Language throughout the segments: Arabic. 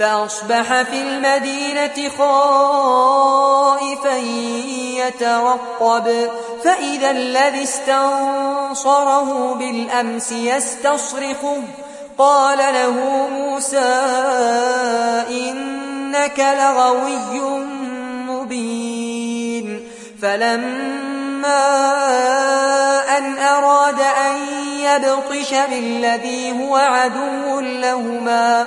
فأصبح في المدينة خائفا يترقب فإذا الذي استنصره بالأمس يستصرخه. قال له موسى إنك لغوي مبين. فلما أن أراد أن يبطش بالذي هو عدو لهما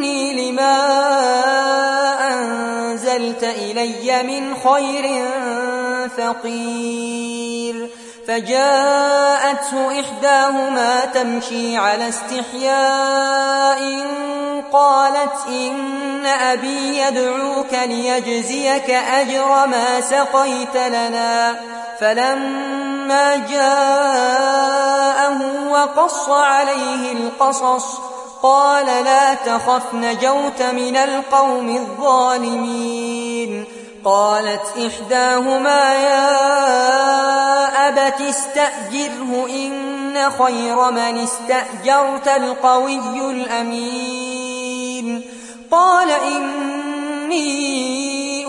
إني لما أنزلت إلي من خير فقير. فجاءته إحداهما تمشي على استحياء قالت إن أبي يدعوك ليجزيك أجر ما سقيت لنا. فلما جاءه وقص عليه القصص قال لا تخف نجوت من القوم الظالمين. قالت إحداهما يا أبت استأجره إن خير من استأجرت القوي الأمين. قال إني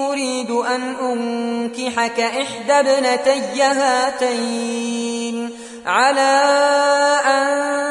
أريد أن أنكحك إحدى ابنتي هاتين. على أن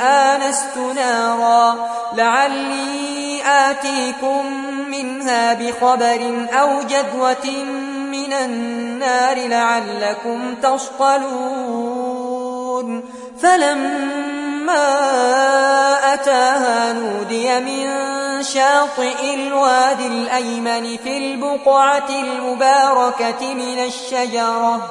آنست نارا لعلي آتيكم منها بخبر أو جدوة من النار لعلكم تصطلون. فلما أتاها نودي من شاطئ الوادي الأيمن في البقعة المباركة من الشجرة.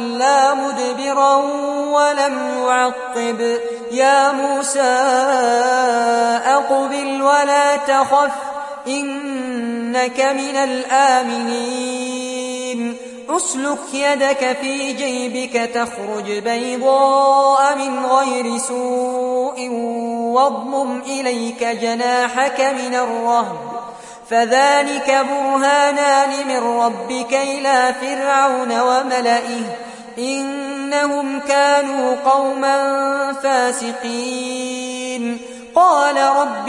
ولا مدبرا ولم يعقب. يا موسى أقبل ولا تخف إنك من الآمنين. أسلك يدك في جيبك تخرج بيضاء من غير سوء واضمم إليك جناحك من الرهب. فذلك برهانان من ربك إلى فرعون وملئه إنهم كانوا قوما فاسقين. قال رب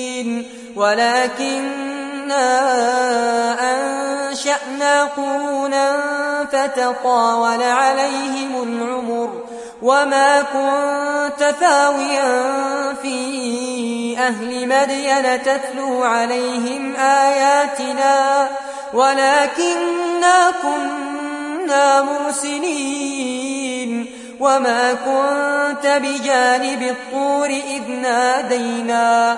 ولكننا أنشأنا قرونا فتطاول عليهم العمر وما كنت ثاويا في أهل مدين تتلو عليهم آياتنا ولكننا كنا مرسلين وما كنت بجانب الطور إذ نادينا.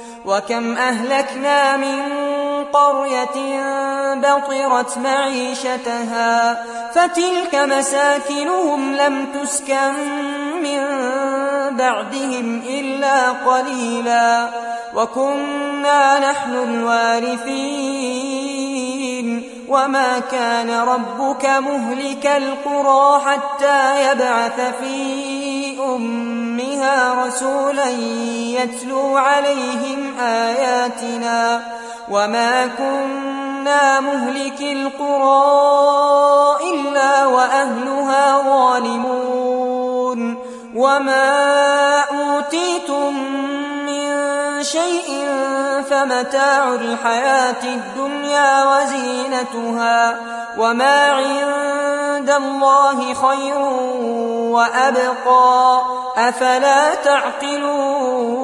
وكم أهلكنا من قرية بطرت معيشتها فتلك مساكنهم لم تسكن من بعدهم إلا قليلا وكنا نحن الوارثين وما كان ربك مهلك القرى حتى يبعث في أمها رسولا يتلو عليهم آياتنا وما كنا مهلك القرى إلا وأهلها ظالمون وما أوتيتم شيء فمتاع الحياة الدنيا وزينتها وما عند الله خير وأبقى. أفلا تعقلون؟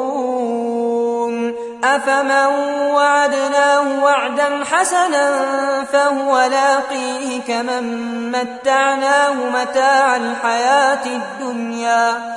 أفمن وعدناه وعدا حسنا فهو لاقيه كمن متعناه متاع الحياة الدنيا.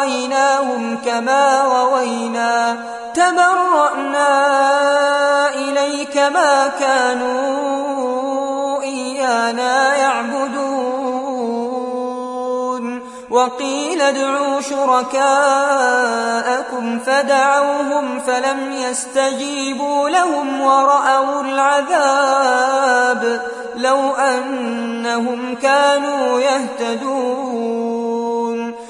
أغويناهم كما غوينا تبرأنا إليك ما كانوا إيانا يعبدون وقيل ادعوا شركاءكم فدعوهم فلم يستجيبوا لهم ورأوا العذاب لو أنهم كانوا يهتدون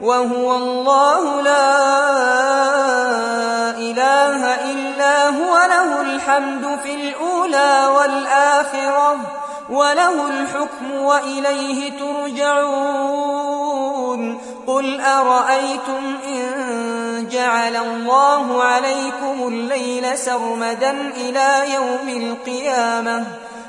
وهو الله لا إله إلا هو له الحمد في الأولى والآخرة وله الحكم وإليه ترجعون. قل أرأيتم إن جعل الله عليكم الليل سرمدا إلى يوم القيامة؟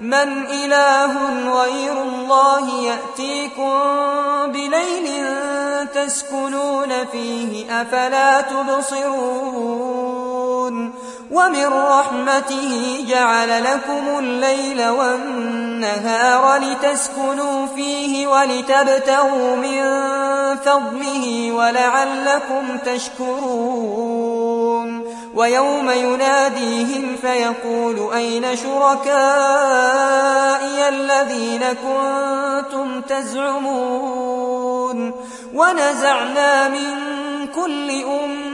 من إله غير الله يأتيكم بليل تسكنون فيه أفلا تبصرون ومن رحمته جعل لكم الليل والنهار لتسكنوا فيه ولتبتغوا من فضله ولعلكم تشكرون ويوم يناديهم فيقول أين شركائي الذين كنتم تزعمون ونزعنا من كل أمة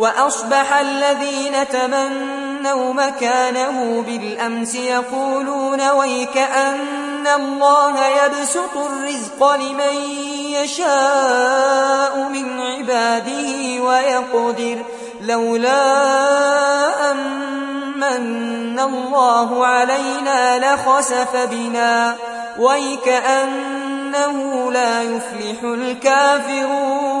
وأصبح الذين تمنوا مكانه بالأمس يقولون ويك أن الله يبسط الرزق لمن يشاء من عباده ويقدر لولا أمن الله علينا لخسف بنا ويكأنه لا يفلح الكافرون